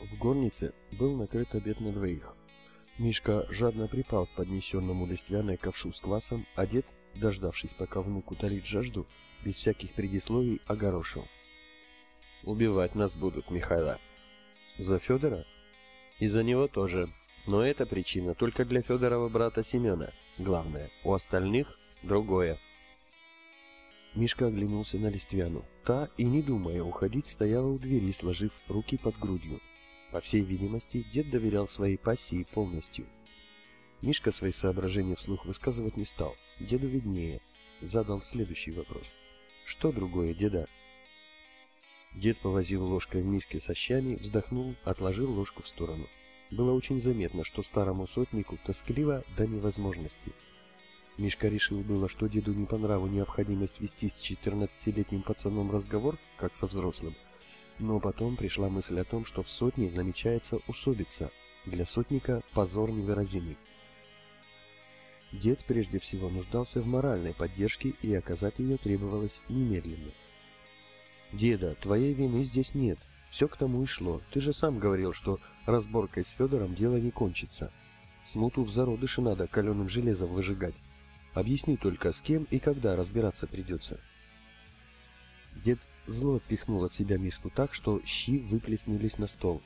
В горнице был накрыт обед на двоих. Мишка жадно припал к поднесенному листвяной ковшу с квасом, а дед, дождавшись, пока внук утолит жажду, без всяких предисловий огорошил. «Убивать нас будут, Михайла». «За Федора?» «И за него тоже. Но эта причина только для Федорова брата Семена. Главное, у остальных другое». Мишка оглянулся на Листвяну. Та, и не думая уходить, стояла у двери, сложив руки под грудью. По всей видимости, дед доверял своей пассии полностью. Мишка свои соображения вслух высказывать не стал. Деду виднее. Задал следующий вопрос. «Что другое, деда?» Дед повозил ложкой в миске со щами, вздохнул, отложил ложку в сторону. Было очень заметно, что старому сотнику тоскливо до невозможности. Мишка решил было, что деду не по нраву необходимость вести с 14-летним пацаном разговор, как со взрослым, но потом пришла мысль о том, что в сотне намечается усобица. Для сотника позор невыразимый. Дед прежде всего нуждался в моральной поддержке, и оказать ее требовалось немедленно. «Деда, твоей вины здесь нет. Все к тому и шло. Ты же сам говорил, что разборкой с Федором дело не кончится. Смуту в зародыше надо каленым железом выжигать. Объясни только, с кем и когда разбираться придется». Дед зло пихнул от себя миску так, что щи выплеснулись на стол.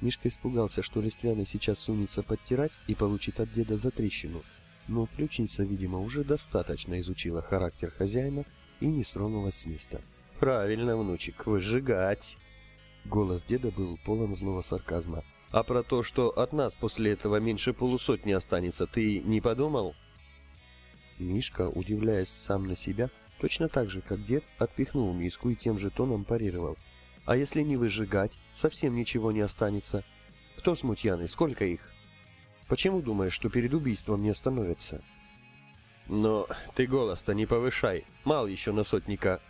Мишка испугался, что Листвяный сейчас сунется подтирать и получит от деда затрещину, но ключница, видимо, уже достаточно изучила характер хозяина и не стронулась с места. «Правильно, внучек, выжигать!» Голос деда был полон злого сарказма. «А про то, что от нас после этого меньше полусотни останется, ты не подумал?» Мишка, удивляясь сам на себя, Точно так же, как дед отпихнул миску и тем же тоном парировал. А если не выжигать, совсем ничего не останется. Кто смутьяны? Сколько их? Почему думаешь, что перед убийством не остановятся? Но ты голос-то не повышай. Мал еще на сотника.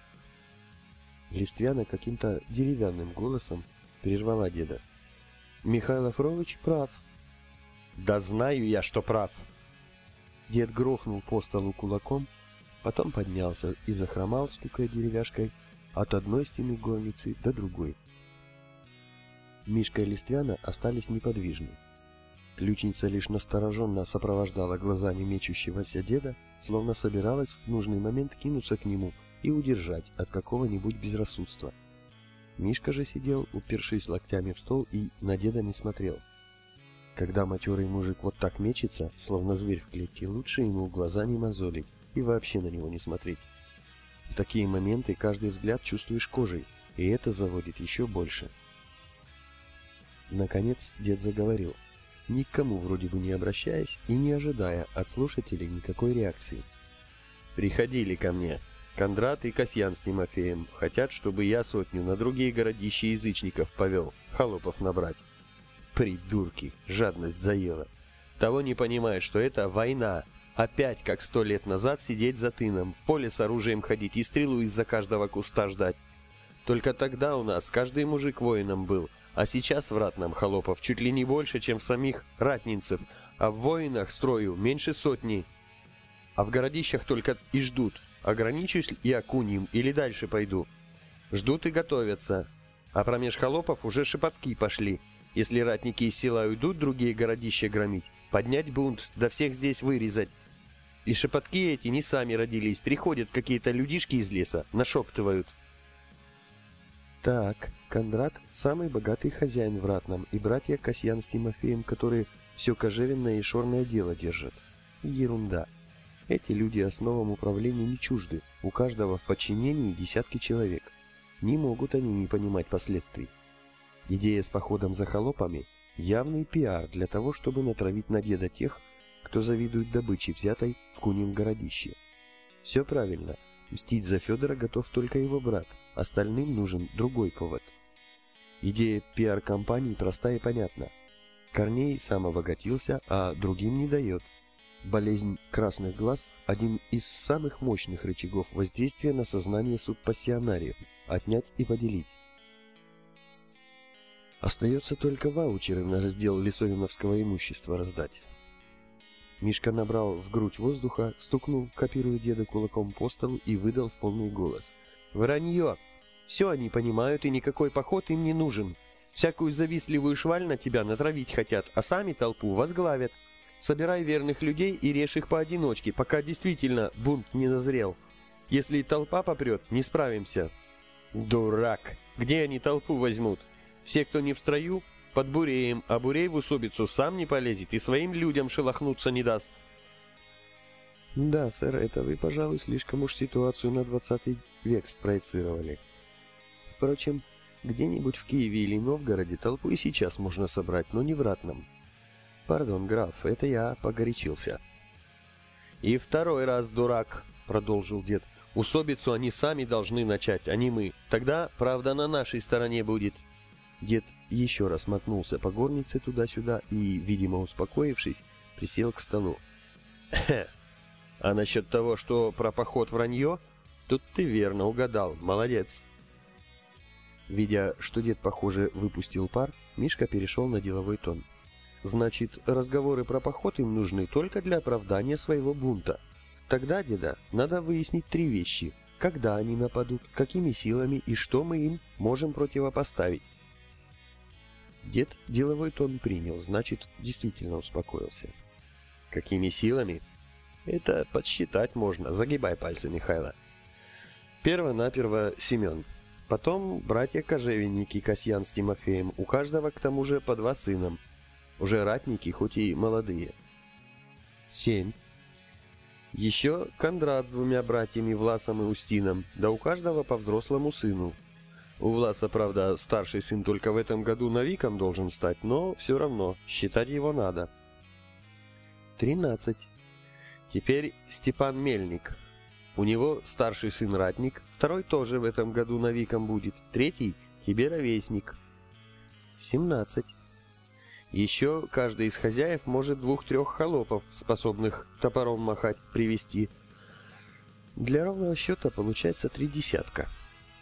Листвяна каким-то деревянным голосом прервала деда. Михаил Фрович прав. Да знаю я, что прав. Дед грохнул по столу кулаком, Потом поднялся и захромал, стукая деревяшкой, от одной стены горницы до другой. Мишка и Листвяна остались неподвижны. Ключница лишь настороженно сопровождала глазами мечущегося деда, словно собиралась в нужный момент кинуться к нему и удержать от какого-нибудь безрассудства. Мишка же сидел, упершись локтями в стол и на деда не смотрел. Когда матерый мужик вот так мечется, словно зверь в клетке, лучше ему глаза не мозолить и вообще на него не смотреть. В такие моменты каждый взгляд чувствуешь кожей, и это заводит еще больше. Наконец дед заговорил, никому вроде бы не обращаясь и не ожидая от слушателей никакой реакции. «Приходили ко мне. Кондрат и Касьян с Тимофеем хотят, чтобы я сотню на другие городища язычников повел, холопов набрать. Придурки, жадность заела. Того не понимает, что это война, Опять, как сто лет назад, сидеть за тыном, в поле с оружием ходить и стрелу из-за каждого куста ждать. Только тогда у нас каждый мужик воином был, а сейчас в ратном холопов чуть ли не больше, чем в самих ратнинцев, а в воинах строю меньше сотни. А в городищах только и ждут, ограничусь и окунем или дальше пойду. Ждут и готовятся. А промеж холопов уже шепотки пошли. Если ратники из села уйдут другие городища громить, поднять бунт, да всех здесь вырезать. И шепотки эти не сами родились, приходят какие-то людишки из леса, нашептывают. Так, Кондрат – самый богатый хозяин в Ратном, и братья Касьян с Тимофеем, которые все кожевенное и шорное дело держат. Ерунда. Эти люди основам управления не чужды, у каждого в подчинении десятки человек. Не могут они не понимать последствий. Идея с походом за холопами – явный пиар для того, чтобы натравить на деда тех, кто завидует добыче, взятой в Кунем городище. Все правильно. Мстить за Федора готов только его брат. Остальным нужен другой повод. Идея пиар-компании проста и понятна. Корней сам обогатился, а другим не дает. Болезнь красных глаз – один из самых мощных рычагов воздействия на сознание субпассионариев – отнять и поделить. Остается только ваучеры на раздел лесовиновского имущества раздать. Мишка набрал в грудь воздуха, стукнул, копируя деда кулаком по столу и выдал в полный голос. «Вранье! Все они понимают, и никакой поход им не нужен. Всякую завистливую шваль на тебя натравить хотят, а сами толпу возглавят. Собирай верных людей и режь их поодиночке, пока действительно бунт не назрел. Если толпа попрет, не справимся. Дурак! Где они толпу возьмут? Все, кто не в строю, под Буреем, а Бурей в усобицу сам не полезет и своим людям шелохнуться не даст. Да, сэр, это вы, пожалуй, слишком уж ситуацию на 20 век спроецировали. Впрочем, где-нибудь в Киеве или Новгороде толпу и сейчас можно собрать, но не в ратном. Пардон, граф, это я погорячился. И второй раз, дурак, продолжил дед. Усобицу они сами должны начать, а не мы. Тогда правда на нашей стороне будет. Дед еще раз мотнулся по горнице туда-сюда и, видимо успокоившись, присел к столу. А насчет того, что про поход вранье, тут ты верно угадал, молодец. Видя, что дед, похоже, выпустил пар, Мишка перешел на деловой тон. Значит, разговоры про поход им нужны только для оправдания своего бунта. Тогда, деда, надо выяснить три вещи. Когда они нападут, какими силами и что мы им можем противопоставить. Дед деловой тон принял, значит, действительно успокоился. Какими силами? Это подсчитать можно, загибай пальцы, Михайло. Перво-наперво Семен. Потом братья-кожевенники Касьян с Тимофеем, у каждого к тому же по два сына. Уже ратники, хоть и молодые. Семь. Еще Кондрат с двумя братьями Власом и Устином, да у каждого по взрослому сыну. У Власа, правда, старший сын только в этом году новиком должен стать, но все равно, считать его надо. Тринадцать. Теперь Степан Мельник. У него старший сын ратник, второй тоже в этом году новиком будет, третий тебе ровесник. Семнадцать. Еще каждый из хозяев может двух-трех холопов, способных топором махать, привести. Для ровного счета получается три десятка.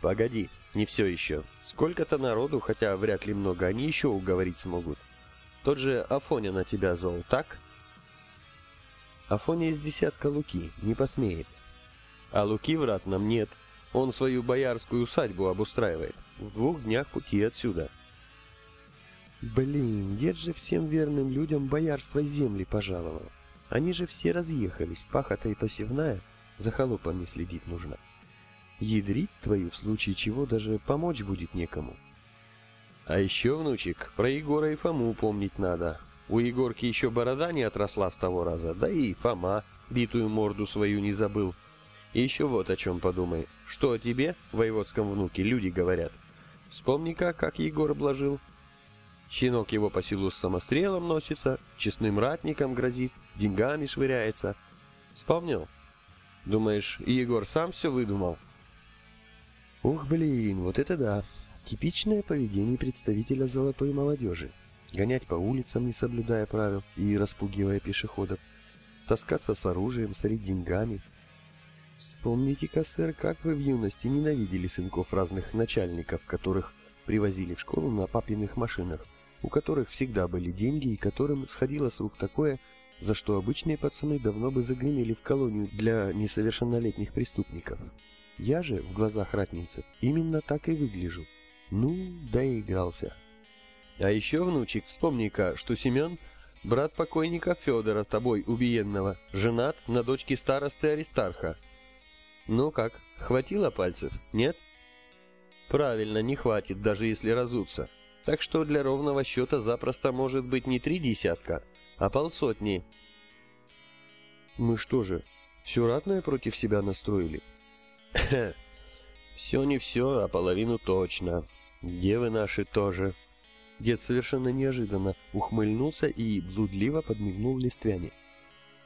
Погоди, не все еще. Сколько-то народу, хотя вряд ли много, они еще уговорить смогут. Тот же Афоня на тебя зол, так? Афоня из десятка Луки, не посмеет. А Луки врат нам нет. Он свою боярскую усадьбу обустраивает. В двух днях пути отсюда. Блин, дед же всем верным людям боярство земли пожаловал. Они же все разъехались, пахота и посевная, за холопами следить нужно. Ядрить твою в случае чего даже помочь будет некому. А еще, внучек, про Егора и Фому помнить надо. У Егорки еще борода не отросла с того раза, да и Фома битую морду свою не забыл. И еще вот о чем подумай. Что о тебе, воеводском внуке, люди говорят. Вспомни-ка, как Егор обложил. Щенок его по селу с самострелом носится, честным ратником грозит, деньгами швыряется. Вспомнил? Думаешь, Егор сам все выдумал? Ух, блин, вот это да. Типичное поведение представителя золотой молодежи. Гонять по улицам, не соблюдая правил и распугивая пешеходов. Таскаться с оружием, сорить деньгами. Вспомните-ка, сэр, как вы в юности ненавидели сынков разных начальников, которых привозили в школу на папиных машинах у которых всегда были деньги и которым сходило с рук такое, за что обычные пацаны давно бы загремели в колонию для несовершеннолетних преступников. Я же, в глазах ратницев, именно так и выгляжу. Ну, доигрался. А еще, внучек, вспомни-ка, что Семен, брат покойника Федора, с тобой убиенного, женат на дочке старосты Аристарха. Ну как, хватило пальцев, нет? Правильно, не хватит, даже если разуться. Так что для ровного счета запросто может быть не три десятка, а полсотни. Мы что же, все ратное против себя настроили? Все не все, а половину точно. Девы наши тоже. Дед совершенно неожиданно ухмыльнулся и блудливо подмигнул Листвяне.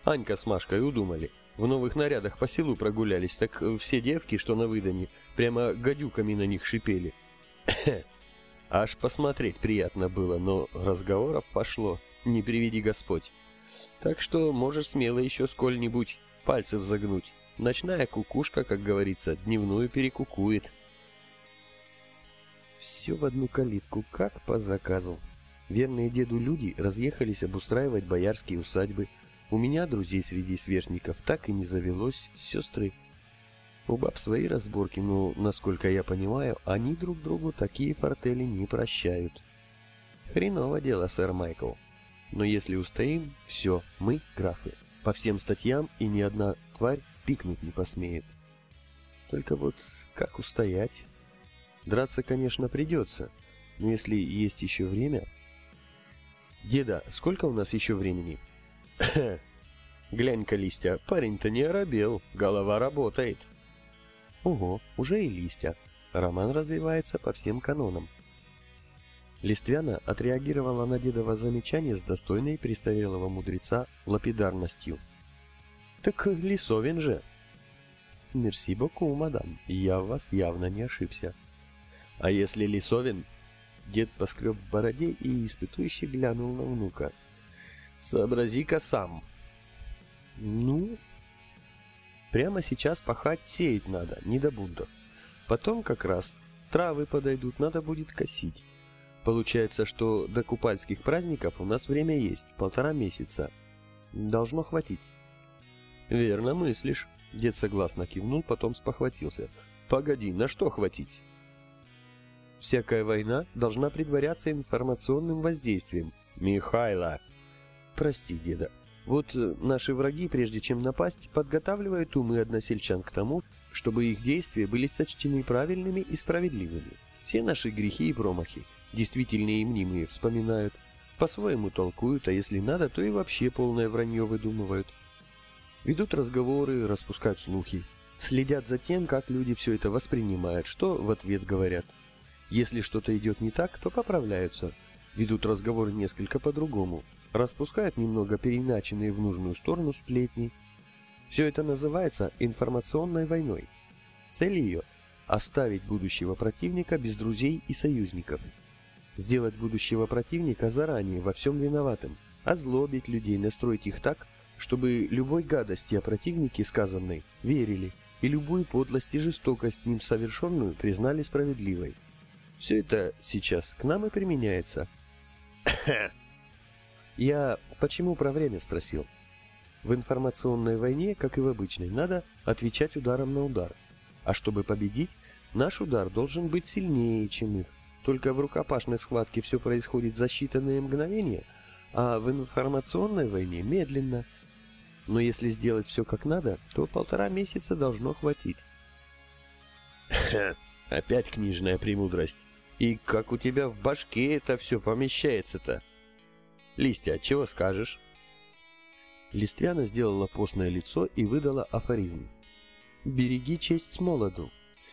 Анька с Машкой удумали. В новых нарядах по селу прогулялись, так все девки, что на выдане, прямо гадюками на них шипели. Аж посмотреть приятно было, но разговоров пошло, не приведи Господь. Так что можешь смело еще сколь-нибудь пальцев загнуть. Ночная кукушка, как говорится, дневную перекукует. Все в одну калитку, как по заказу. Верные деду люди разъехались обустраивать боярские усадьбы. У меня друзей среди сверстников так и не завелось, сестры у баб свои разборки, но, насколько я понимаю, они друг другу такие фортели не прощают. Хреново дело, сэр Майкл. Но если устоим, все, мы графы. По всем статьям и ни одна тварь пикнуть не посмеет. Только вот как устоять? Драться, конечно, придется, но если есть еще время... Деда, сколько у нас еще времени? Глянь-ка, листья, парень-то не оробел, голова работает. Ого, уже и листья. Роман развивается по всем канонам. Листвяна отреагировала на дедово замечание с достойной престарелого мудреца лапидарностью. «Так Лисовин же!» «Мерси боку, мадам, я в вас явно не ошибся». «А если Лисовин?» Дед поскреб в бороде и испытующе глянул на внука. «Сообрази-ка сам!» «Ну?» «Прямо сейчас пахать сеять надо, не до бунтов. Потом как раз травы подойдут, надо будет косить. Получается, что до купальских праздников у нас время есть, полтора месяца. Должно хватить. Верно мыслишь. Дед согласно кивнул, потом спохватился. Погоди, на что хватить? Всякая война должна предваряться информационным воздействием. Михайло! Прости, деда. Вот э, наши враги, прежде чем напасть, подготавливают умы односельчан к тому, чтобы их действия были сочтены правильными и справедливыми. Все наши грехи и промахи действительные и мнимые, вспоминают. По-своему толкуют, а если надо, то и вообще полное вранье выдумывают. Ведут разговоры, распускают слухи. Следят за тем, как люди все это воспринимают, что в ответ говорят. Если что-то идет не так, то поправляются. Ведут разговоры несколько по-другому. Распускают немного переиначенные в нужную сторону сплетни. Все это называется информационной войной. Цель ее – оставить будущего противника без друзей и союзников – Сделать будущего противника заранее во всем виноватым, озлобить людей, настроить их так, чтобы любой гадости о противнике сказанной верили, и любую подлость и жестокость ним совершенную признали справедливой. Все это сейчас к нам и применяется. Я почему про время спросил? В информационной войне, как и в обычной, надо отвечать ударом на удар. А чтобы победить, наш удар должен быть сильнее, чем их. Только в рукопашной схватке все происходит за считанные мгновения, а в информационной войне медленно. Но если сделать все как надо, то полтора месяца должно хватить. Опять книжная премудрость. И как у тебя в башке это все помещается-то? Листья, чего скажешь? Листвяна сделала постное лицо и выдала афоризм. «Береги честь с молоду,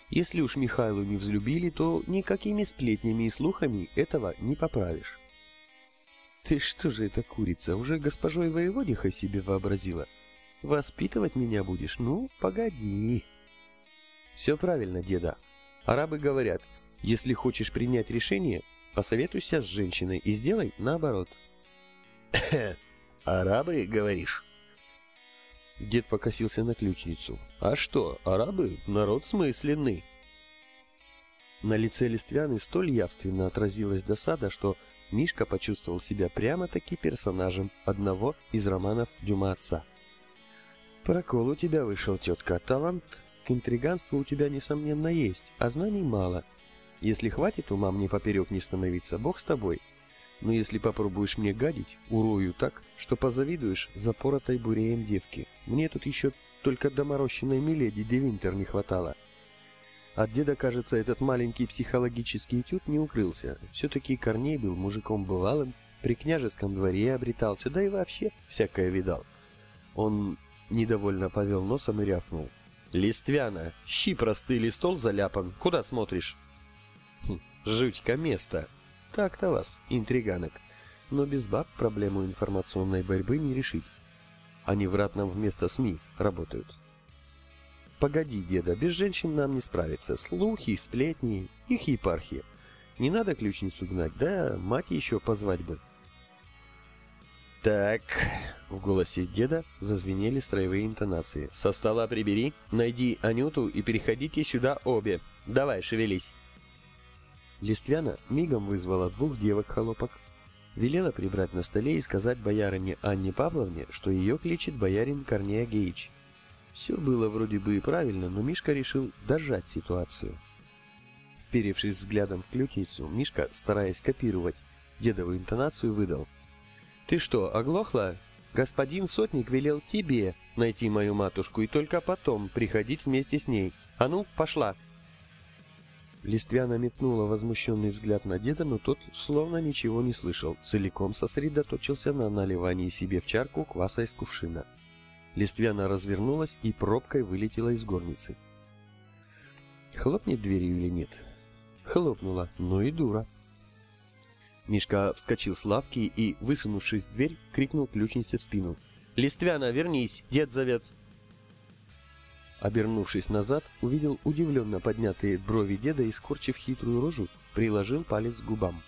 если уж Михайлу не взлюбили, то никакими сплетнями и слухами этого не поправишь. Ты что же это, курица, уже госпожой воеводихой себе вообразила? Воспитывать меня будешь? Ну, погоди. Все правильно, деда. Арабы говорят, если хочешь принять решение, посоветуйся с женщиной и сделай наоборот. Арабы, говоришь? Дед покосился на ключницу. «А что, арабы — народ смысленный». На лице Листвяны столь явственно отразилась досада, что Мишка почувствовал себя прямо-таки персонажем одного из романов Дюма отца. «Прокол у тебя вышел, тетка. Талант к интриганству у тебя, несомненно, есть, а знаний мало. Если хватит ума мне поперек не становиться, бог с тобой. Но если попробуешь мне гадить, урою так, что позавидуешь запоротой буреем девки. Мне тут еще только доморощенной Миледи Девинтер не хватало. От деда, кажется, этот маленький психологический этюд не укрылся. Все-таки Корней был мужиком бывалым, при княжеском дворе обретался, да и вообще всякое видал. Он недовольно повел носом и рявкнул. «Листвяна, щи простыли, стол заляпан. Куда смотришь?» хм, «Жучка место!» Так-то вас, интриганок. Но без баб проблему информационной борьбы не решить. Они в ратном вместо СМИ работают. Погоди, деда, без женщин нам не справиться. Слухи, сплетни, их епархия. Не надо ключницу гнать, да мать еще позвать бы. Так, в голосе деда зазвенели строевые интонации. Со стола прибери, найди Анюту и переходите сюда обе. Давай, шевелись. Листвяна мигом вызвала двух девок-холопок, велела прибрать на столе и сказать боярине Анне Павловне, что ее кличет боярин Корнея Геич. Все было вроде бы и правильно, но Мишка решил дожать ситуацию. Вперевшись взглядом в ключницу, Мишка, стараясь копировать дедовую интонацию, выдал. «Ты что, оглохла? Господин Сотник велел тебе найти мою матушку и только потом приходить вместе с ней. А ну, пошла!» Листвяна метнула возмущенный взгляд на деда, но тот словно ничего не слышал, целиком сосредоточился на наливании себе в чарку кваса из кувшина. Листвяна развернулась и пробкой вылетела из горницы. Хлопнет дверью или нет? Хлопнула, но и дура. Мишка вскочил с лавки и, высунувшись в дверь, крикнул ключнице в спину. «Листвяна, вернись! Дед зовет!» Обернувшись назад, увидел удивленно поднятые брови деда и, скорчив хитрую рожу, приложил палец к губам.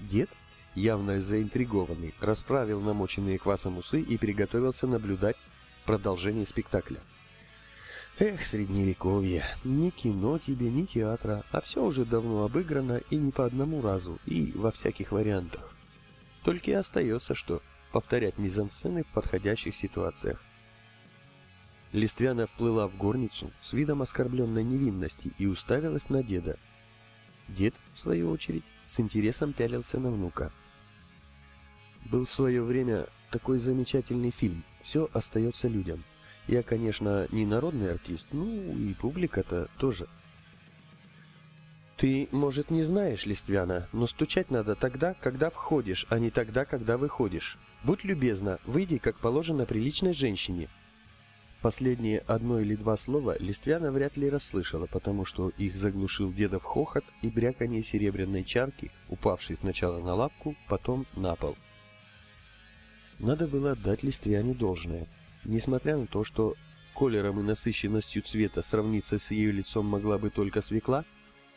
Дед, явно заинтригованный, расправил намоченные квасом усы и приготовился наблюдать продолжение спектакля. Эх, средневековье, ни кино тебе, ни театра, а все уже давно обыграно и не по одному разу, и во всяких вариантах. Только и остается, что повторять мизансцены в подходящих ситуациях. Листвяна вплыла в горницу с видом оскорбленной невинности и уставилась на деда. Дед, в свою очередь, с интересом пялился на внука. Был в свое время такой замечательный фильм «Все остается людям». Я, конечно, не народный артист, ну и публика-то тоже. Ты, может, не знаешь, Листвяна, но стучать надо тогда, когда входишь, а не тогда, когда выходишь. Будь любезна, выйди, как положено приличной женщине, Последние одно или два слова Листвяна вряд ли расслышала, потому что их заглушил дедов хохот и бряканье серебряной чарки, упавшей сначала на лавку, потом на пол. Надо было отдать Листвяне должное. Несмотря на то, что колером и насыщенностью цвета сравниться с ее лицом могла бы только свекла,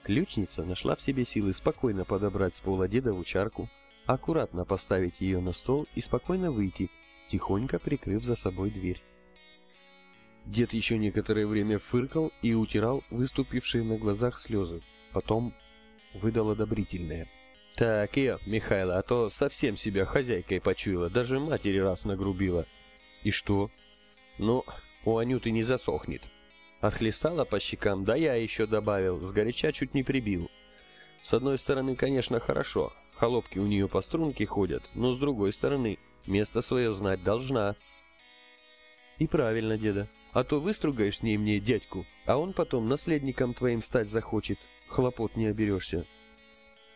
ключница нашла в себе силы спокойно подобрать с пола дедову чарку, аккуратно поставить ее на стол и спокойно выйти, тихонько прикрыв за собой дверь. Дед еще некоторое время фыркал и утирал выступившие на глазах слезы. Потом выдал одобрительное. «Так, я, Михайло, а то совсем себя хозяйкой почуяла, даже матери раз нагрубила». «И что?» «Ну, у Анюты не засохнет». Отхлестала по щекам, да я еще добавил, сгоряча чуть не прибил. С одной стороны, конечно, хорошо, холопки у нее по струнке ходят, но с другой стороны, место свое знать должна. И правильно, деда, а то выстругаешь с ней мне дядьку, а он потом наследником твоим стать захочет. Хлопот не оберешься.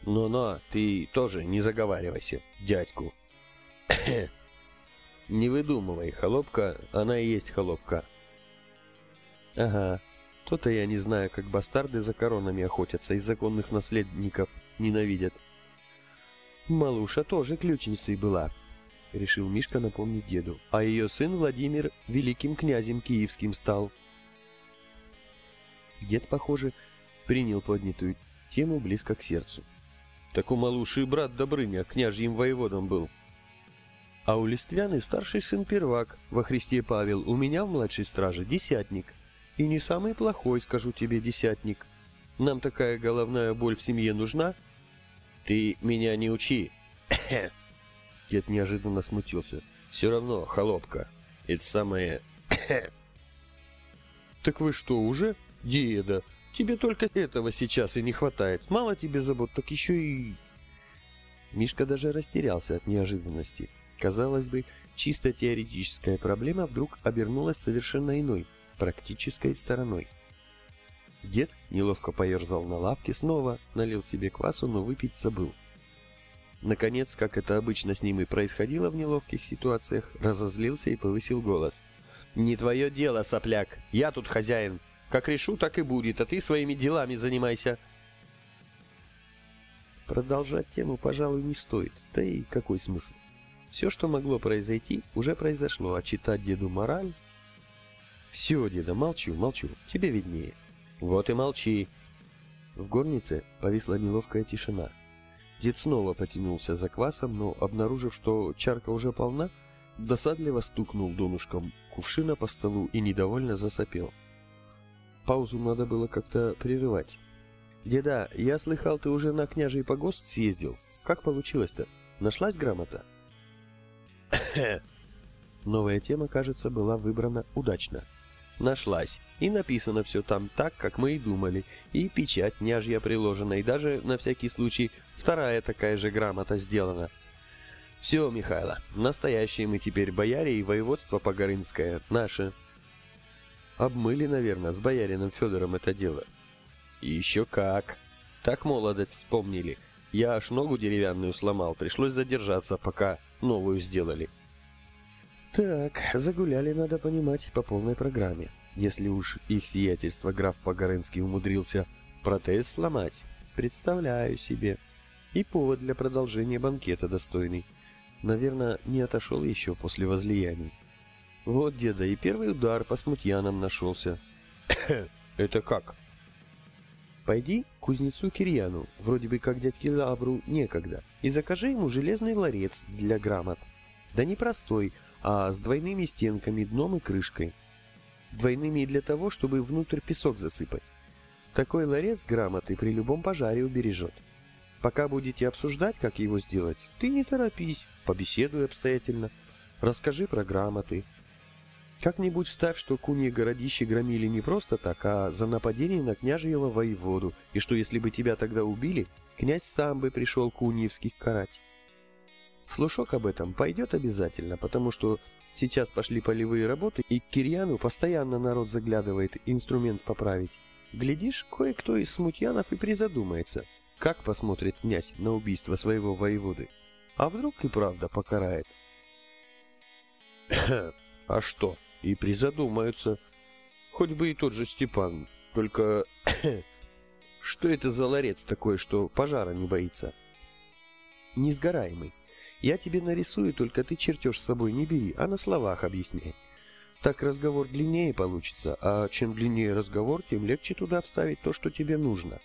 Но-но, ты тоже не заговаривайся, дядьку. Не выдумывай, холопка, она и есть холопка. Ага, то-то я не знаю, как бастарды за коронами охотятся и законных наследников ненавидят. Малуша тоже ключницей была, — решил Мишка напомнить деду. «А ее сын Владимир великим князем киевским стал». Дед, похоже, принял поднятую тему близко к сердцу. «Так у малуши брат Добрыня княжьим воеводом был». «А у Листвяны старший сын Первак, во Христе Павел, у меня в младшей страже десятник. И не самый плохой, скажу тебе, десятник. Нам такая головная боль в семье нужна?» «Ты меня не учи!» Дед неожиданно смутился. «Все равно, холопка. Это самое...» «Так вы что, уже? Деда, тебе только этого сейчас и не хватает. Мало тебе забот, так еще и...» Мишка даже растерялся от неожиданности. Казалось бы, чисто теоретическая проблема вдруг обернулась совершенно иной, практической стороной. Дед неловко поерзал на лавке, снова налил себе квасу, но выпить забыл. Наконец, как это обычно с ним и происходило в неловких ситуациях, разозлился и повысил голос. «Не твое дело, сопляк! Я тут хозяин! Как решу, так и будет, а ты своими делами занимайся!» Продолжать тему, пожалуй, не стоит, да и какой смысл? Все, что могло произойти, уже произошло, а читать деду мораль... Все, деда, молчу, молчу, тебе виднее. Вот и молчи. В горнице повисла неловкая тишина. Дед снова потянулся за квасом, но, обнаружив, что чарка уже полна, досадливо стукнул донышком кувшина по столу и недовольно засопел. Паузу надо было как-то прерывать. «Деда, я слыхал, ты уже на княжий погост съездил. Как получилось-то? Нашлась грамота?» Новая тема, кажется, была выбрана удачно. Нашлась. И написано все там так, как мы и думали. И печать княжья приложена, и даже, на всякий случай, вторая такая же грамота сделана. Все, Михайло, настоящие мы теперь бояре и воеводство Погорынское наше. Обмыли, наверное, с боярином Федором это дело. Еще как. Так молодость вспомнили. Я аж ногу деревянную сломал, пришлось задержаться, пока новую сделали. Так, загуляли, надо понимать, по полной программе. Если уж их сиятельство граф Погорынский умудрился протез сломать, представляю себе. И повод для продолжения банкета достойный. Наверное, не отошел еще после возлияний. Вот, деда, и первый удар по смутьянам нашелся. Это как? Пойди к кузнецу Кирьяну, вроде бы как дядьке Лавру некогда, и закажи ему железный ларец для грамот. Да не простой, а с двойными стенками, дном и крышкой. Двойными для того, чтобы внутрь песок засыпать. Такой ларец грамоты при любом пожаре убережет. Пока будете обсуждать, как его сделать, ты не торопись, побеседуй обстоятельно, расскажи про грамоты. Как-нибудь вставь, что куньи городище громили не просто так, а за нападение на княжьего воеводу, и что если бы тебя тогда убили, князь сам бы пришел куньевских карать. Слушок об этом пойдет обязательно, потому что сейчас пошли полевые работы, и к Кирьяну постоянно народ заглядывает инструмент поправить. Глядишь, кое-кто из смутьянов и призадумается, как посмотрит князь на убийство своего воеводы. А вдруг и правда покарает? А что? И призадумаются. Хоть бы и тот же Степан. Только... Что это за ларец такой, что пожара не боится? Несгораемый. Я тебе нарисую, только ты чертеж с собой не бери, а на словах объясняй. Так разговор длиннее получится, а чем длиннее разговор, тем легче туда вставить то, что тебе нужно.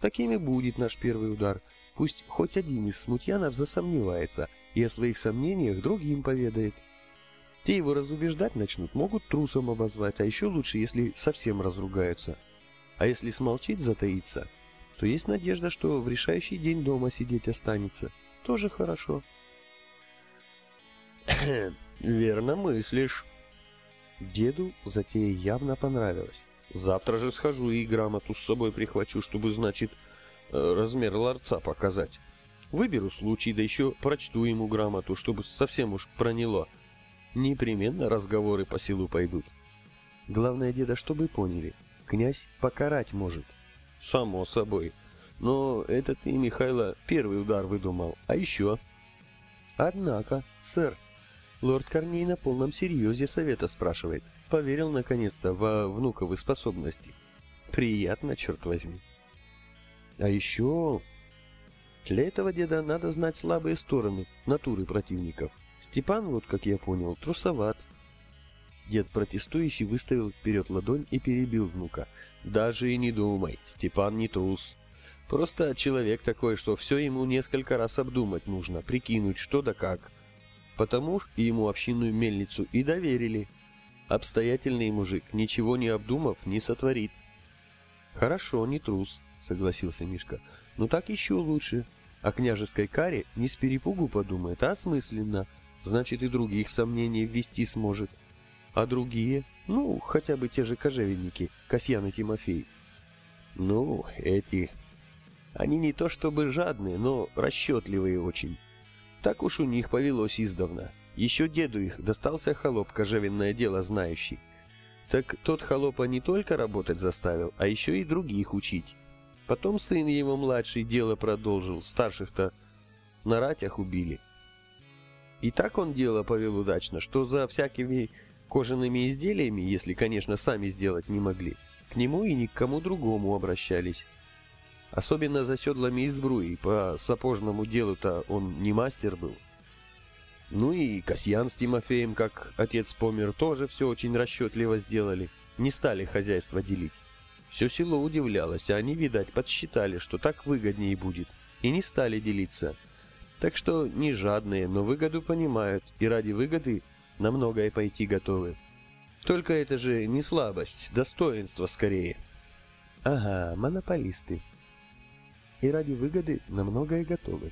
Таким и будет наш первый удар. Пусть хоть один из смутьянов засомневается и о своих сомнениях другим поведает. Те его разубеждать начнут, могут трусом обозвать, а еще лучше, если совсем разругаются. А если смолчить, затаиться, то есть надежда, что в решающий день дома сидеть останется. Тоже хорошо. «Верно мыслишь». Деду затея явно понравилась. «Завтра же схожу и грамоту с собой прихвачу, чтобы, значит, э, размер ларца показать. Выберу случай, да еще прочту ему грамоту, чтобы совсем уж проняло. Непременно разговоры по селу пойдут. Главное, деда, чтобы поняли, князь покарать может. Само собой. Но это ты, Михайло, первый удар выдумал. А еще... Однако, сэр, Лорд Корней на полном серьезе совета спрашивает. Поверил наконец-то во внуковы способности. Приятно, черт возьми. А еще... Для этого деда надо знать слабые стороны натуры противников. Степан, вот как я понял, трусоват. Дед протестующий выставил вперед ладонь и перебил внука. «Даже и не думай, Степан не трус. Просто человек такой, что все ему несколько раз обдумать нужно, прикинуть что да как. Потому ему общинную мельницу и доверили. Обстоятельный мужик, ничего не обдумав, не сотворит. Хорошо, не трус, согласился Мишка. Но так еще лучше. О княжеской каре не с перепугу подумает, а осмысленно. Значит, и других сомнений ввести сможет. А другие? Ну, хотя бы те же кожевенники, Касьян и Тимофей. Ну, эти... Они не то чтобы жадные, но расчетливые очень. Так уж у них повелось издавна. Еще деду их достался холоп, кожевенное дело знающий. Так тот холопа не только работать заставил, а еще и других учить. Потом сын его младший дело продолжил, старших-то на ратях убили. И так он дело повел удачно, что за всякими кожаными изделиями, если, конечно, сами сделать не могли, к нему и ни к кому другому обращались. Особенно за седлами и сбруей, по сапожному делу-то он не мастер был. Ну и Касьян с Тимофеем, как отец помер, тоже все очень расчетливо сделали. Не стали хозяйство делить. Все село удивлялось, а они, видать, подсчитали, что так выгоднее будет, и не стали делиться. Так что не жадные, но выгоду понимают, и ради выгоды на многое пойти готовы. Только это же не слабость, достоинство скорее. Ага, монополисты и ради выгоды на многое готовы.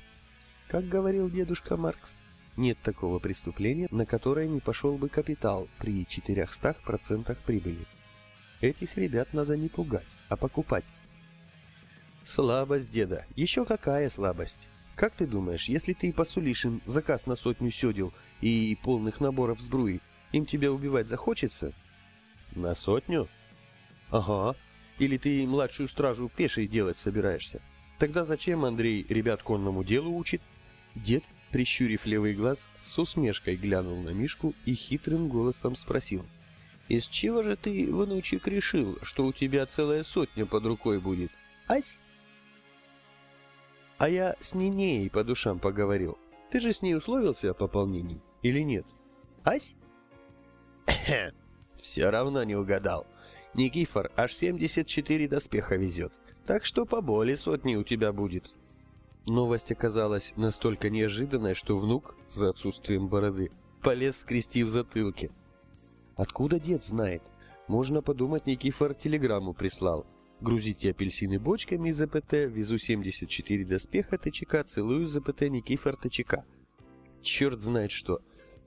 Как говорил дедушка Маркс, нет такого преступления, на которое не пошел бы капитал при 400% прибыли. Этих ребят надо не пугать, а покупать. Слабость деда. Еще какая слабость? Как ты думаешь, если ты посулишь им заказ на сотню седел и полных наборов сбруи, им тебя убивать захочется? На сотню? Ага. Или ты младшую стражу пешей делать собираешься? Тогда зачем Андрей ребят конному делу учит? Дед, прищурив левый глаз, с усмешкой глянул на Мишку и хитрым голосом спросил. «Из чего же ты, внучек, решил, что у тебя целая сотня под рукой будет? Ась?» А я с Нинеей по душам поговорил. Ты же с ней условился о пополнении или нет? Ась? Все равно не угадал. Никифор аж 74 доспеха везет, так что по боли сотни у тебя будет. Новость оказалась настолько неожиданной, что внук, за отсутствием бороды, полез скрести в затылке. Откуда дед знает? Можно подумать, Никифор телеграмму прислал. Грузите апельсины бочками из АПТ, везу 74 доспеха ТЧК, целую из АПТ Никифор ТЧК. Черт знает что.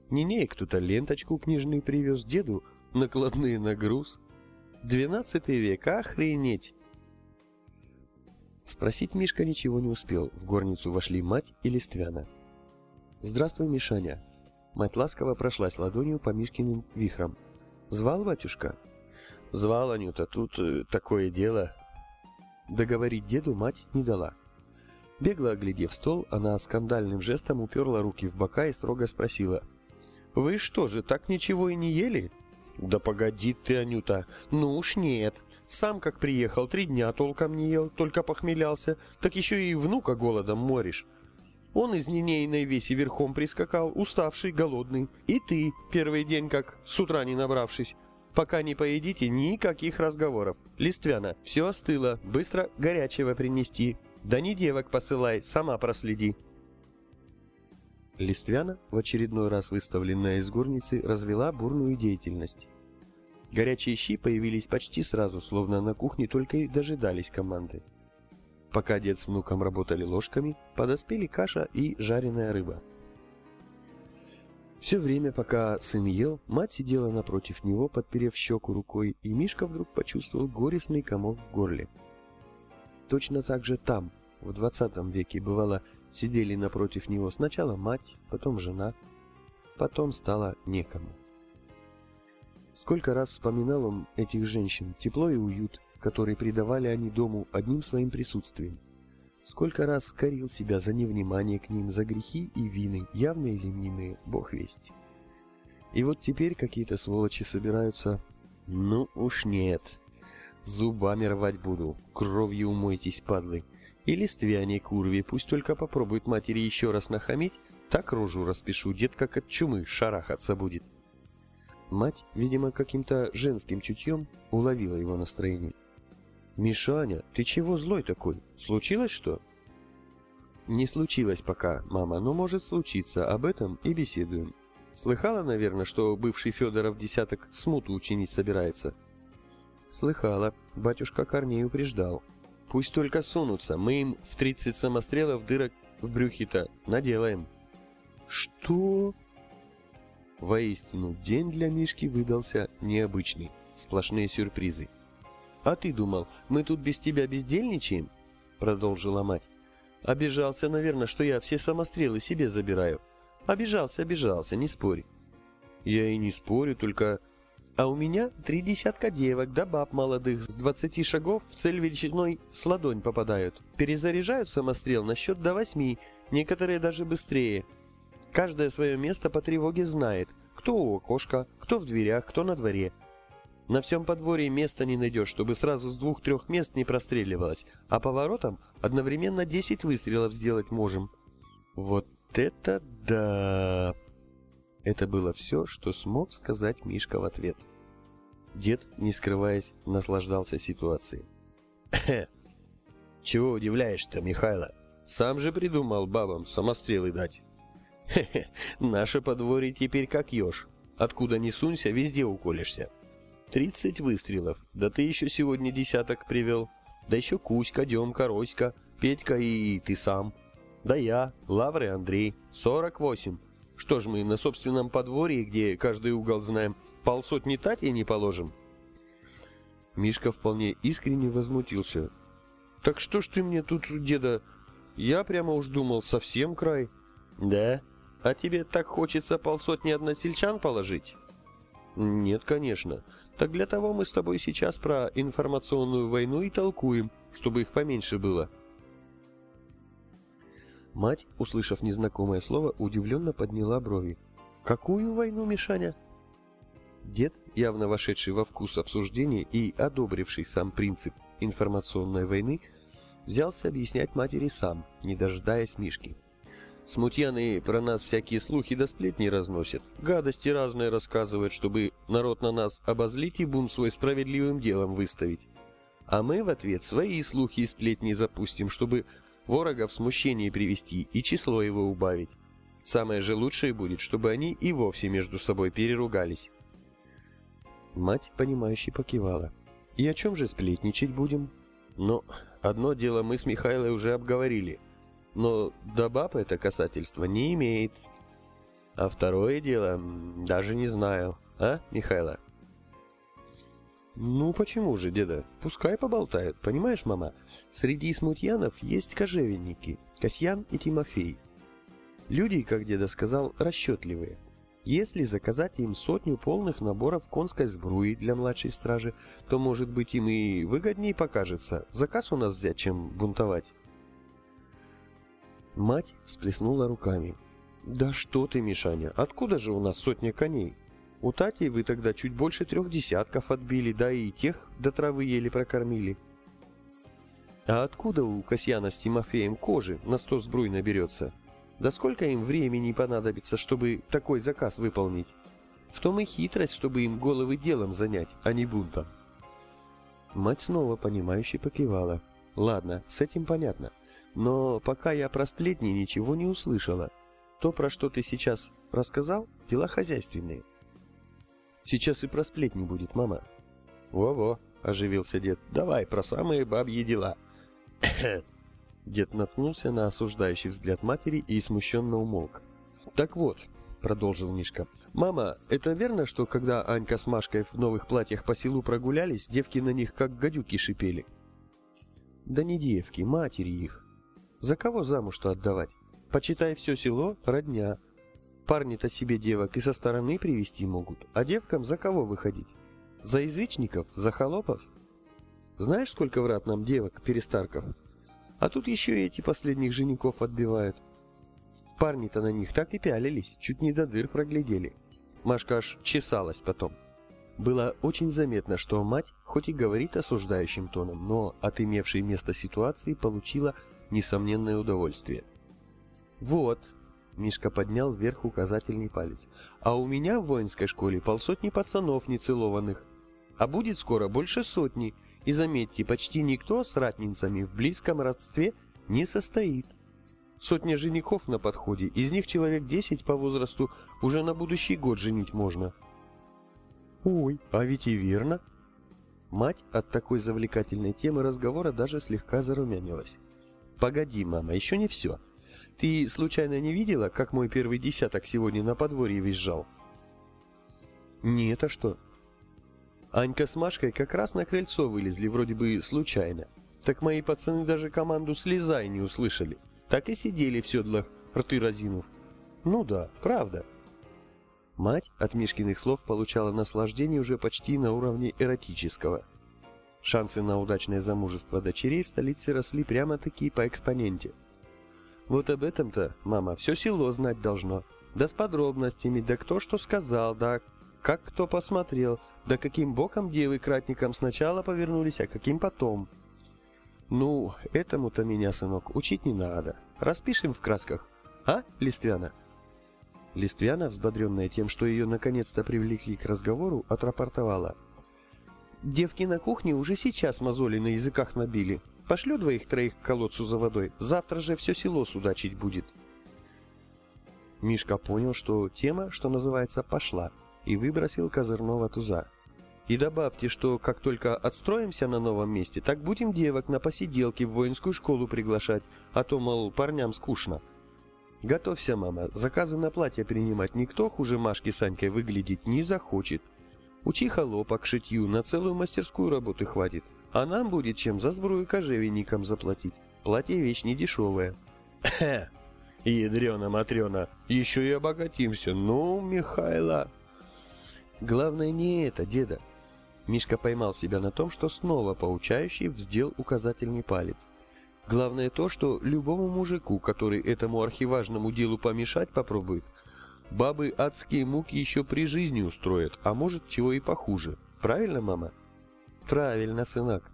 Ниней кто-то ленточку книжную привез, деду накладные на груз. Двенадцатый век, охренеть! Спросить Мишка ничего не успел. В горницу вошли мать и Листвяна. «Здравствуй, Мишаня!» Мать ласково прошлась ладонью по Мишкиным вихрам. «Звал батюшка?» Звал Анюта, тут э, такое дело. Договорить деду мать не дала. Бегло оглядев стол, она скандальным жестом уперла руки в бока и строго спросила. «Вы что же, так ничего и не ели?» «Да погоди ты, Анюта, ну уж нет. Сам как приехал, три дня толком не ел, только похмелялся, так еще и внука голодом моришь. Он из ненейной веси верхом прискакал, уставший, голодный. И ты, первый день как, с утра не набравшись. Пока не поедите, никаких разговоров. Листвяна, все остыло, быстро горячего принести. Да не девок посылай, сама проследи. Листвяна, в очередной раз выставленная из горницы, развела бурную деятельность. Горячие щи появились почти сразу, словно на кухне только и дожидались команды. Пока дед с внуком работали ложками, подоспели каша и жареная рыба. Все время, пока сын ел, мать сидела напротив него, подперев щеку рукой, и Мишка вдруг почувствовал горестный комок в горле. Точно так же там, в двадцатом веке, бывало, сидели напротив него сначала мать, потом жена, потом стало некому. Сколько раз вспоминал он этих женщин, тепло и уют, который придавали они дому одним своим присутствием. Сколько раз корил себя за невнимание к ним, за грехи и вины, явные или мнимые, бог весть. И вот теперь какие-то сволочи собираются... Ну уж нет. Зубами рвать буду, кровью умойтесь, падлы. И листвяне курви, пусть только попробует матери еще раз нахамить, так рожу распишу, дед как от чумы шарахаться будет. Мать, видимо, каким-то женским чутьем уловила его настроение. «Мишаня, ты чего злой такой? Случилось что?» «Не случилось пока, мама, но может случиться, об этом и беседуем. Слыхала, наверное, что бывший Федоров десяток смуту учинить собирается?» «Слыхала. Батюшка Корней упреждал. Пусть только сунутся, мы им в тридцать самострелов дырок в брюхе-то наделаем». «Что?» Воистину, день для Мишки выдался необычный. Сплошные сюрпризы. «А ты думал, мы тут без тебя бездельничаем?» Продолжила мать. «Обижался, наверное, что я все самострелы себе забираю. Обижался, обижался, не спорь». «Я и не спорю, только...» «А у меня три десятка девок да баб молодых с двадцати шагов в цель величиной с ладонь попадают. Перезаряжают самострел на счет до восьми, некоторые даже быстрее. Каждое свое место по тревоге знает, кто у окошка, кто в дверях, кто на дворе». На всем подворье места не найдешь, чтобы сразу с двух-трех мест не простреливалось, а поворотом одновременно 10 выстрелов сделать можем. Вот это да! Это было все, что смог сказать Мишка в ответ. Дед, не скрываясь, наслаждался ситуацией. «Чего удивляешься-то, Михайло? Сам же придумал бабам самострелы дать». «Хе-хе, наше подворье теперь как еж. Откуда ни сунься, везде уколешься». Тридцать выстрелов. Да ты еще сегодня десяток привел. Да еще Кузька, Демка, Роська, Петька и ты сам. Да я, Лавры Андрей. Сорок восемь. Что ж мы на собственном подворье, где каждый угол знаем, полсотни татей не положим?» Мишка вполне искренне возмутился. «Так что ж ты мне тут, деда? Я прямо уж думал, совсем край». «Да? А тебе так хочется полсотни односельчан положить?» «Нет, конечно. Так для того мы с тобой сейчас про информационную войну и толкуем, чтобы их поменьше было». Мать, услышав незнакомое слово, удивленно подняла брови. «Какую войну, Мишаня?» Дед, явно вошедший во вкус обсуждения и одобривший сам принцип информационной войны, взялся объяснять матери сам, не дожидаясь Мишки. Смутьяны про нас всякие слухи да сплетни разносят, гадости разные рассказывают, чтобы народ на нас обозлить и бунт свой справедливым делом выставить. А мы в ответ свои слухи и сплетни запустим, чтобы ворога в смущение привести и число его убавить. Самое же лучшее будет, чтобы они и вовсе между собой переругались. Мать, понимающе покивала. «И о чем же сплетничать будем?» «Ну, одно дело мы с Михайлой уже обговорили, но до баб это касательство не имеет. А второе дело, даже не знаю, а, Михайла?» «Ну, почему же, деда? Пускай поболтают. Понимаешь, мама, среди смутьянов есть кожевенники, Касьян и Тимофей. Люди, как деда сказал, расчетливые. Если заказать им сотню полных наборов конской сбруи для младшей стражи, то, может быть, им и выгоднее покажется заказ у нас взять, чем бунтовать. Мать всплеснула руками. «Да что ты, Мишаня, откуда же у нас сотня коней? У Тати вы тогда чуть больше трех десятков отбили, да и тех до травы еле прокормили. А откуда у Касьяна с Тимофеем кожи на сто сбруй наберется?» Да сколько им времени понадобится, чтобы такой заказ выполнить? В том и хитрость, чтобы им головы делом занять, а не бунтом. Мать снова понимающе покивала. Ладно, с этим понятно. Но пока я про сплетни ничего не услышала. То, про что ты сейчас рассказал, дела хозяйственные. Сейчас и про сплетни будет, мама. Во-во, оживился дед. Давай про самые бабьи дела. Дед наткнулся на осуждающий взгляд матери и смущенно умолк. «Так вот», — продолжил Мишка, — «мама, это верно, что когда Анька с Машкой в новых платьях по селу прогулялись, девки на них как гадюки шипели?» «Да не девки, матери их. За кого замуж-то отдавать? Почитай все село, родня. Парни-то себе девок и со стороны привести могут, а девкам за кого выходить? За язычников? За холопов? Знаешь, сколько врат нам девок, перестарков?» А тут еще и эти последних женихов отбивают. Парни-то на них так и пялились, чуть не до дыр проглядели. Машка аж чесалась потом. Было очень заметно, что мать, хоть и говорит осуждающим тоном, но от имевшей место ситуации получила несомненное удовольствие. «Вот», — Мишка поднял вверх указательный палец, «а у меня в воинской школе полсотни пацанов нецелованных, а будет скоро больше сотни, и заметьте, почти никто с ратницами в близком родстве не состоит. Сотня женихов на подходе, из них человек 10 по возрасту уже на будущий год женить можно. Ой, а ведь и верно. Мать от такой завлекательной темы разговора даже слегка зарумянилась. Погоди, мама, еще не все. Ты случайно не видела, как мой первый десяток сегодня на подворье визжал? Нет, а что? Анька с Машкой как раз на крыльцо вылезли, вроде бы случайно. Так мои пацаны даже команду «слезай» не услышали. Так и сидели в седлах, рты разинув. Ну да, правда. Мать от Мишкиных слов получала наслаждение уже почти на уровне эротического. Шансы на удачное замужество дочерей в столице росли прямо-таки по экспоненте. Вот об этом-то, мама, все село знать должно. Да с подробностями, да кто что сказал, да как кто посмотрел, да каким боком девы кратникам сначала повернулись, а каким потом. Ну, этому-то меня, сынок, учить не надо. Распишем в красках. А, Листвяна? Листвяна, взбодренная тем, что ее наконец-то привлекли к разговору, отрапортовала. Девки на кухне уже сейчас мозоли на языках набили. Пошлю двоих-троих к колодцу за водой. Завтра же все село судачить будет. Мишка понял, что тема, что называется, пошла и выбросил козырного туза. И добавьте, что как только отстроимся на новом месте, так будем девок на посиделки в воинскую школу приглашать, а то, мол, парням скучно. Готовься, мама, заказы на платье принимать никто хуже Машки с Анькой выглядеть не захочет. Учи холопа к шитью, на целую мастерскую работы хватит. А нам будет чем за сбрую кожевенникам заплатить. Платье вещь не дешевая. Ядрена Матрена, еще и обогатимся. Ну, Михайло. Главное не это, деда. Мишка поймал себя на том, что снова поучающий вздел указательный палец. Главное то, что любому мужику, который этому архиважному делу помешать попробует, бабы адские муки еще при жизни устроят, а может чего и похуже. Правильно, мама? Правильно, сынок.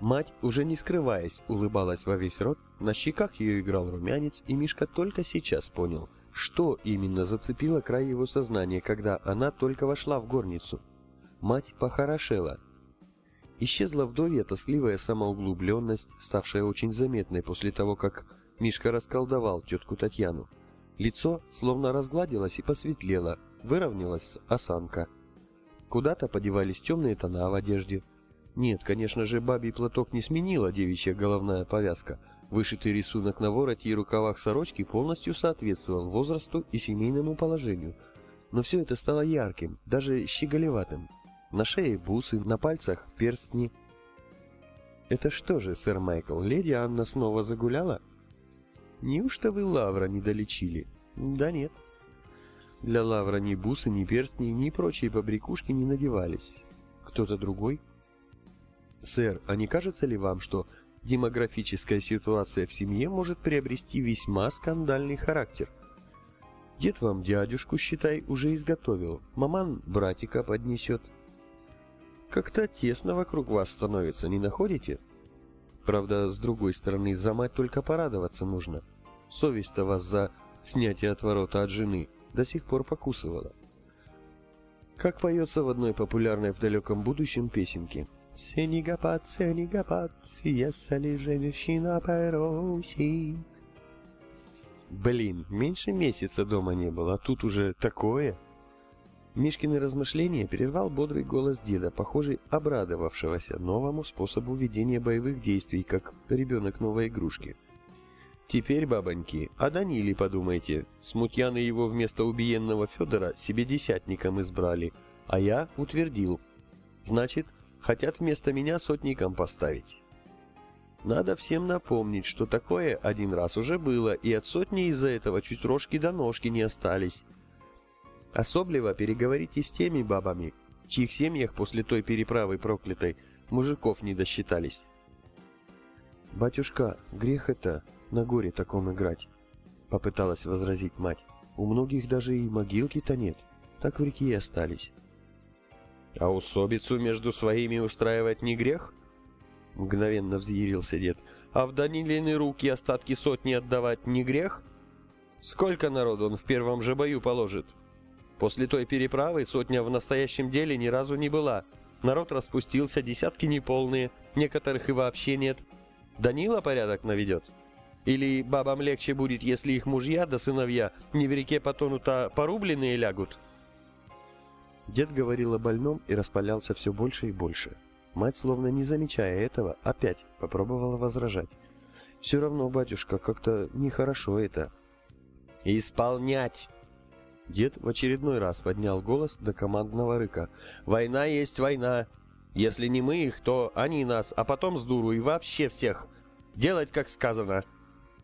Мать, уже не скрываясь, улыбалась во весь рот, на щеках ее играл румянец, и Мишка только сейчас понял, что именно зацепило край его сознания, когда она только вошла в горницу. Мать похорошела. Исчезла вдовья тоскливая самоуглубленность, ставшая очень заметной после того, как Мишка расколдовал тетку Татьяну. Лицо словно разгладилось и посветлело, выровнялась осанка. Куда-то подевались темные тона в одежде. Нет, конечно же, бабий платок не сменила девичья головная повязка. Вышитый рисунок на вороте и рукавах сорочки полностью соответствовал возрасту и семейному положению. Но все это стало ярким, даже щеголеватым. На шее бусы, на пальцах перстни. Это что же, сэр Майкл, леди Анна снова загуляла? Неужто вы Лавра не долечили? Да нет. Для Лавра ни бусы, ни перстни, ни прочие побрякушки не надевались. Кто-то другой? Сэр, а не кажется ли вам, что демографическая ситуация в семье может приобрести весьма скандальный характер? Дед вам дядюшку, считай, уже изготовил. Маман братика поднесет. Как-то тесно вокруг вас становится, не находите? Правда, с другой стороны, за мать только порадоваться нужно. Совесть-то вас за снятие отворота от жены до сих пор покусывала. Как поется в одной популярной в далеком будущем песенке. «Снегопад, снегопад, если женщина просит». Блин, меньше месяца дома не было, а тут уже такое. Мишкины размышления прервал бодрый голос деда, похожий обрадовавшегося новому способу ведения боевых действий, как ребенок новой игрушки. «Теперь, бабоньки, о Даниле подумайте. Смутьяны его вместо убиенного Федора себе десятником избрали, а я утвердил. Значит, хотят вместо меня сотником поставить». Надо всем напомнить, что такое один раз уже было, и от сотни из-за этого чуть рожки до ножки не остались. Особливо переговорите с теми бабами, в чьих семьях после той переправы проклятой мужиков не досчитались. «Батюшка, грех это, на горе таком играть», — попыталась возразить мать. «У многих даже и могилки-то нет, так в реке и остались». «А усобицу между своими устраивать не грех?» Мгновенно взъярился дед. «А в Данилины руки остатки сотни отдавать не грех? Сколько народу он в первом же бою положит?» После той переправы сотня в настоящем деле ни разу не была. Народ распустился, десятки неполные, некоторых и вообще нет. Данила порядок наведет? Или бабам легче будет, если их мужья да сыновья не в реке потонут, а порубленные лягут? Дед говорил о больном и распалялся все больше и больше. Мать, словно не замечая этого, опять попробовала возражать. «Все равно, батюшка, как-то нехорошо это». «Исполнять!» Дед в очередной раз поднял голос до командного рыка. «Война есть война. Если не мы их, то они нас, а потом с дуру и вообще всех. Делать, как сказано.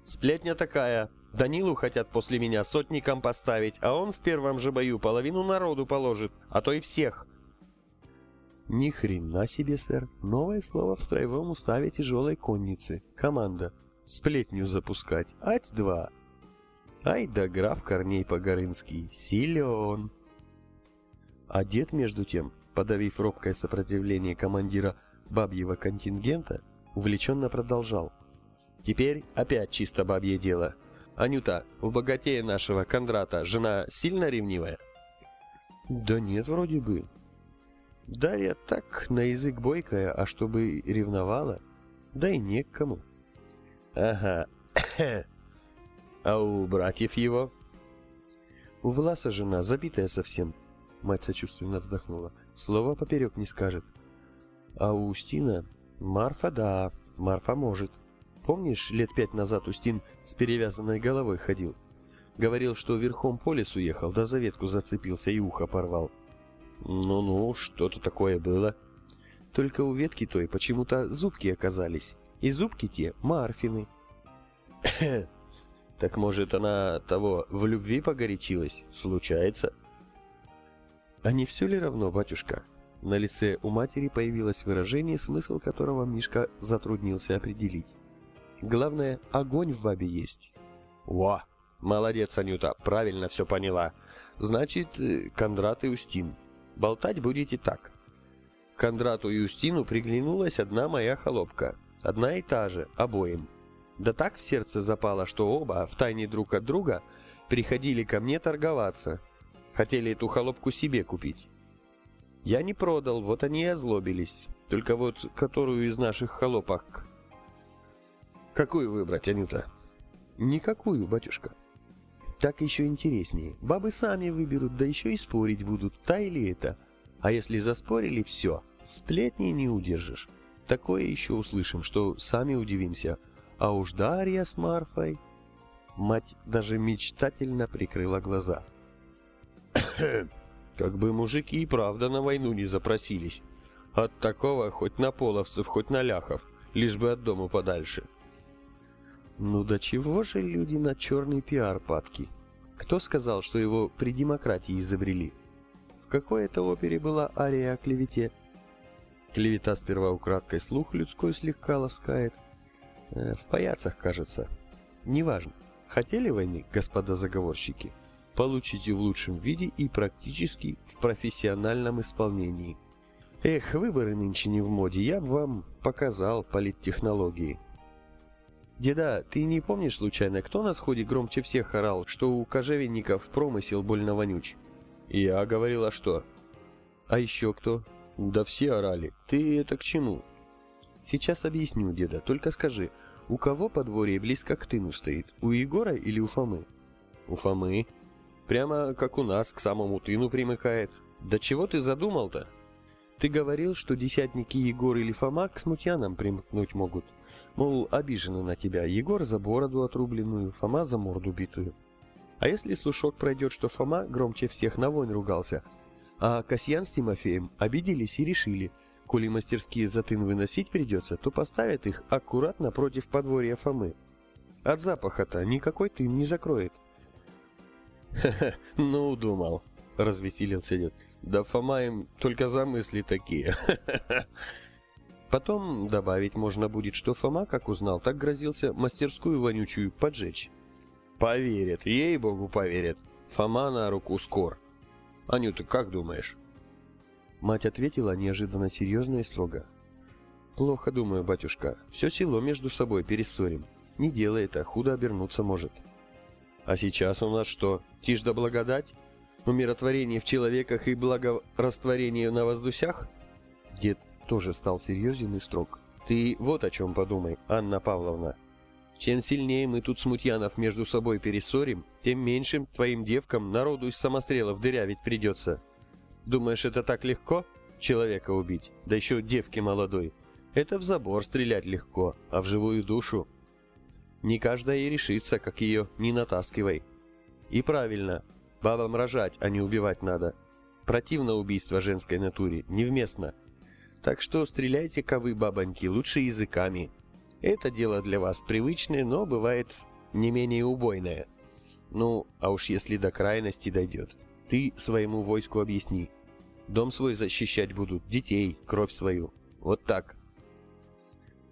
Сплетня такая. Данилу хотят после меня сотником поставить, а он в первом же бою половину народу положит, а то и всех». Ни хрена себе, сэр. Новое слово в строевом уставе тяжелой конницы. Команда. Сплетню запускать. Ать-два. Ай да граф Корней Погорынский, силен. А дед, между тем, подавив робкое сопротивление командира бабьего контингента, увлеченно продолжал. Теперь опять чисто бабье дело. Анюта, у богатея нашего Кондрата жена сильно ревнивая? Да нет, вроде бы. Дарья так на язык бойкая, а чтобы ревновала, да и не к кому. Ага, А у братьев его? У Власа жена, забитая совсем. Мать сочувственно вздохнула. Слова поперек не скажет. А у Устина? Марфа, да, Марфа может. Помнишь, лет пять назад Устин с перевязанной головой ходил? Говорил, что верхом по лесу ехал, да за ветку зацепился и ухо порвал. Ну-ну, что-то такое было. Только у ветки той почему-то зубки оказались. И зубки те Марфины. так может она того в любви погорячилась? Случается. А не все ли равно, батюшка? На лице у матери появилось выражение, смысл которого Мишка затруднился определить. Главное, огонь в бабе есть. Во! Молодец, Анюта, правильно все поняла. Значит, э, Кондрат и Устин. Болтать будете так. Кондрату и Устину приглянулась одна моя холопка. Одна и та же, обоим. Да так в сердце запало, что оба, втайне друг от друга, приходили ко мне торговаться. Хотели эту холопку себе купить. Я не продал, вот они и озлобились. Только вот которую из наших холопок? Какую выбрать, Анюта? Никакую, батюшка. Так еще интереснее. Бабы сами выберут, да еще и спорить будут, та или это. А если заспорили, все, сплетни не удержишь. Такое еще услышим, что сами удивимся. А уж Дарья с Марфой... Мать даже мечтательно прикрыла глаза. Как бы мужики и правда на войну не запросились. От такого хоть на половцев, хоть на ляхов, лишь бы от дому подальше. Ну до чего же люди на черный пиар падки? Кто сказал, что его при демократии изобрели? В какой это опере была ария о клевете? Клевета сперва украдкой слух людской слегка ласкает. Э, в паяцах, кажется. Неважно. Хотели войны, господа заговорщики? Получите в лучшем виде и практически в профессиональном исполнении. Эх, выборы нынче не в моде, я бы вам показал политтехнологии. «Деда, ты не помнишь случайно, кто на сходе громче всех орал, что у кожевенников промысел больно вонюч?» «Я говорил, а что?» «А еще кто?» «Да все орали. Ты это к чему?» «Сейчас объясню, деда, только скажи, у кого подворье близко к тыну стоит? У Егора или у Фомы?» «У Фомы. Прямо как у нас, к самому тыну примыкает. Да чего ты задумал-то?» «Ты говорил, что десятники Егор или Фома к смутьянам примкнуть могут». Мол, обижены на тебя Егор за бороду отрубленную, Фома за морду битую. А если слушок пройдет, что Фома громче всех на вонь ругался, а Касьян с Тимофеем обиделись и решили, коли мастерские затын выносить придется, то поставят их аккуратно против подворья Фомы. От запаха-то никакой тын не закроет. «Ха-ха, ну, думал», — развеселился дед. «Да Фома им только за мысли такие. Потом добавить можно будет, что Фома, как узнал, так грозился мастерскую вонючую поджечь. Поверят, ей-богу поверят. Фома на руку скор. Анюта, как думаешь? Мать ответила неожиданно серьезно и строго. Плохо думаю, батюшка. Все село между собой перессорим. Не делай это, худо обернуться может. А сейчас у нас что, тишь да благодать? Умиротворение в человеках и благорастворение на воздусях? Дед тоже стал серьезен и строг. «Ты вот о чем подумай, Анна Павловна. Чем сильнее мы тут смутьянов между собой перессорим, тем меньшим твоим девкам народу из самострелов дырявить придется. Думаешь, это так легко? Человека убить, да еще девки молодой. Это в забор стрелять легко, а в живую душу. Не каждая и решится, как ее не натаскивай. И правильно, бабам рожать, а не убивать надо. Противно убийство женской натуре, невместно. Так что стреляйте-ка вы, бабоньки, лучше языками. Это дело для вас привычное, но бывает не менее убойное. Ну, а уж если до крайности дойдет, ты своему войску объясни. Дом свой защищать будут, детей, кровь свою. Вот так.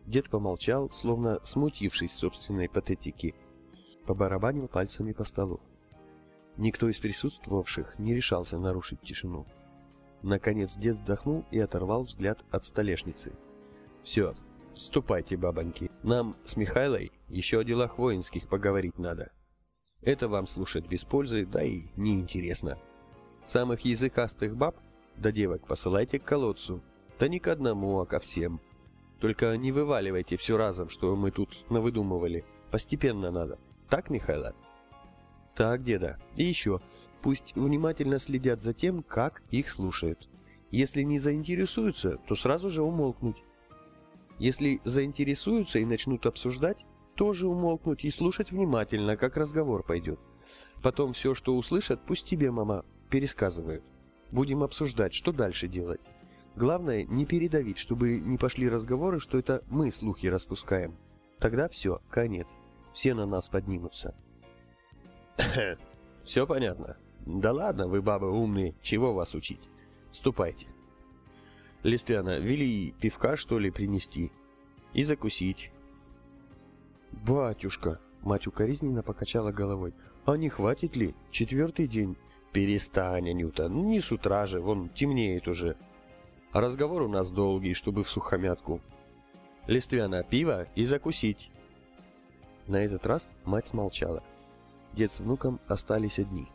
Дед помолчал, словно смутившись собственной патетики. Побарабанил пальцами по столу. Никто из присутствовавших не решался нарушить тишину. Наконец дед вздохнул и оторвал взгляд от столешницы. «Все, ступайте, бабоньки. Нам с Михайлой еще о делах воинских поговорить надо. Это вам слушать без пользы, да и неинтересно. Самых языкастых баб да девок посылайте к колодцу. Да не к одному, а ко всем. Только не вываливайте все разом, что мы тут навыдумывали. Постепенно надо. Так, Михайло?» Так, деда. И еще, пусть внимательно следят за тем, как их слушают. Если не заинтересуются, то сразу же умолкнуть. Если заинтересуются и начнут обсуждать, тоже умолкнуть и слушать внимательно, как разговор пойдет. Потом все, что услышат, пусть тебе, мама, пересказывают. Будем обсуждать, что дальше делать. Главное, не передавить, чтобы не пошли разговоры, что это мы слухи распускаем. Тогда все, конец. Все на нас поднимутся. Все понятно. Да ладно, вы бабы умные, чего вас учить? Ступайте. Листвяна, вели пивка, что ли, принести? И закусить. Батюшка, мать укоризненно покачала головой. А не хватит ли? Четвертый день. Перестань, Анюта, ну не с утра же, вон темнеет уже. Разговор у нас долгий, чтобы в сухомятку. Листвяна, пиво и закусить. На этот раз мать смолчала. Дед с внуком остались одни.